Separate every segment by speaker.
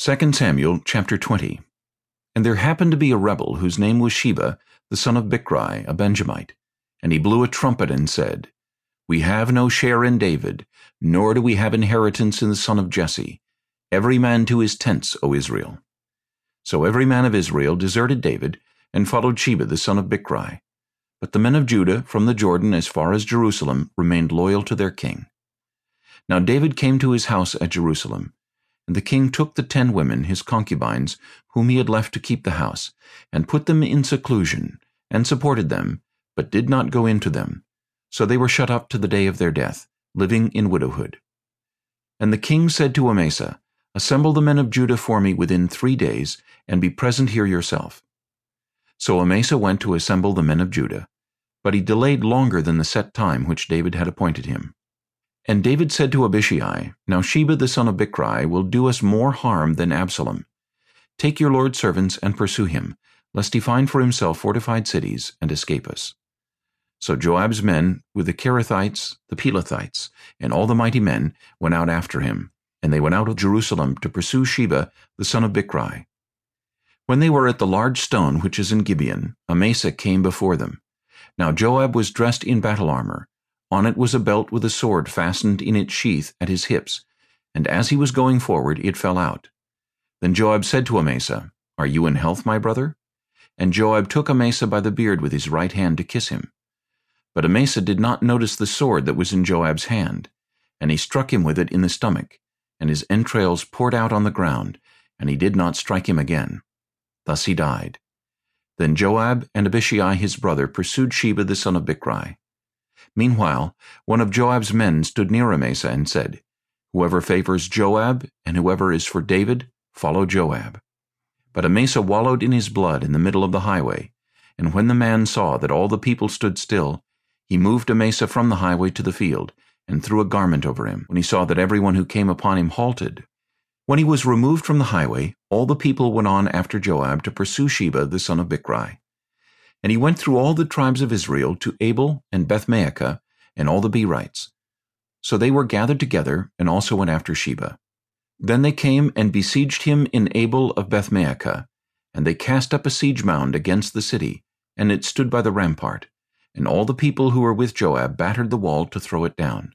Speaker 1: 2 Samuel chapter 20 And there happened to be a rebel whose name was Sheba, the son of Bichri, a Benjamite. And he blew a trumpet and said, We have no share in David, nor do we have inheritance in the son of Jesse. Every man to his tents, O Israel. So every man of Israel deserted David, and followed Sheba the son of Bichri. But the men of Judah, from the Jordan as far as Jerusalem, remained loyal to their king. Now David came to his house at Jerusalem, and the king took the ten women, his concubines, whom he had left to keep the house, and put them in seclusion, and supported them, but did not go into them. So they were shut up to the day of their death, living in widowhood. And the king said to Amasa, Assemble the men of Judah for me within three days, and be present here yourself. So Amasa went to assemble the men of Judah, but he delayed longer than the set time which David had appointed him. And David said to Abishai, Now Sheba the son of Bichri will do us more harm than Absalom. Take your Lord's servants and pursue him, lest he find for himself fortified cities and escape us. So Joab's men, with the Cherethites, the Pelethites, and all the mighty men, went out after him, and they went out of Jerusalem to pursue Sheba the son of Bichri. When they were at the large stone which is in Gibeon, Amasa came before them. Now Joab was dressed in battle armor, on it was a belt with a sword fastened in its sheath at his hips, and as he was going forward it fell out. Then Joab said to Amasa, Are you in health, my brother? And Joab took Amasa by the beard with his right hand to kiss him. But Amasa did not notice the sword that was in Joab's hand, and he struck him with it in the stomach, and his entrails poured out on the ground, and he did not strike him again. Thus he died. Then Joab and Abishai his brother pursued Sheba the son of Bichri. Meanwhile, one of Joab's men stood near Amasa and said, Whoever favors Joab, and whoever is for David, follow Joab. But Amasa wallowed in his blood in the middle of the highway, and when the man saw that all the people stood still, he moved Amasa from the highway to the field, and threw a garment over him, when he saw that everyone who came upon him halted. When he was removed from the highway, all the people went on after Joab to pursue Sheba the son of Bichri. And he went through all the tribes of Israel to Abel and Bethmaachah and all the Berites. So they were gathered together and also went after Sheba. Then they came and besieged him in Abel of Bethmaachah, and they cast up a siege mound against the city, and it stood by the rampart. And all the people who were with Joab battered the wall to throw it down.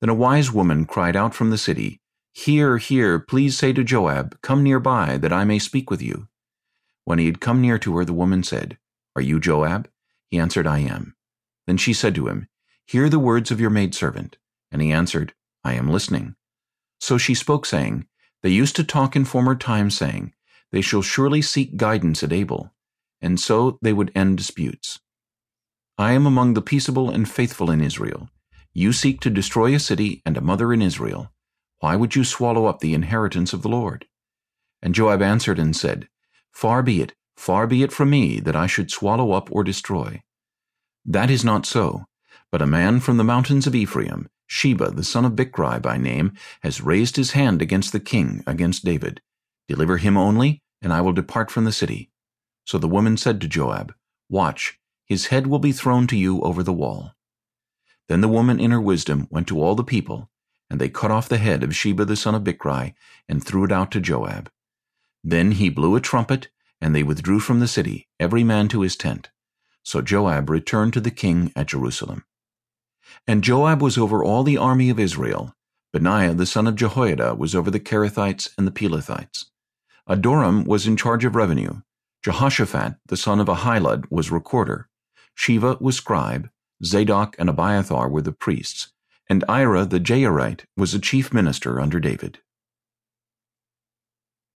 Speaker 1: Then a wise woman cried out from the city, Here, here, please say to Joab, Come near by, that I may speak with you. When he had come near to her, the woman said, are you Joab? He answered, I am. Then she said to him, Hear the words of your maidservant. And he answered, I am listening. So she spoke, saying, They used to talk in former times, saying, They shall surely seek guidance at Abel, and so they would end disputes. I am among the peaceable and faithful in Israel. You seek to destroy a city and a mother in Israel. Why would you swallow up the inheritance of the Lord? And Joab answered and said, Far be it, Far be it from me that I should swallow up or destroy. That is not so, but a man from the mountains of Ephraim, Sheba the son of Bichri by name, has raised his hand against the king, against David. Deliver him only, and I will depart from the city. So the woman said to Joab, Watch, his head will be thrown to you over the wall. Then the woman in her wisdom went to all the people, and they cut off the head of Sheba the son of Bichri, and threw it out to Joab. Then he blew a trumpet, and they withdrew from the city, every man to his tent. So Joab returned to the king at Jerusalem. And Joab was over all the army of Israel. Benaiah the son of Jehoiada was over the Cherethites and the Pelethites. Adoram was in charge of revenue. Jehoshaphat the son of Ahilud was recorder. Sheva was scribe. Zadok and Abiathar were the priests. And Ira the Jairite was the chief minister under David.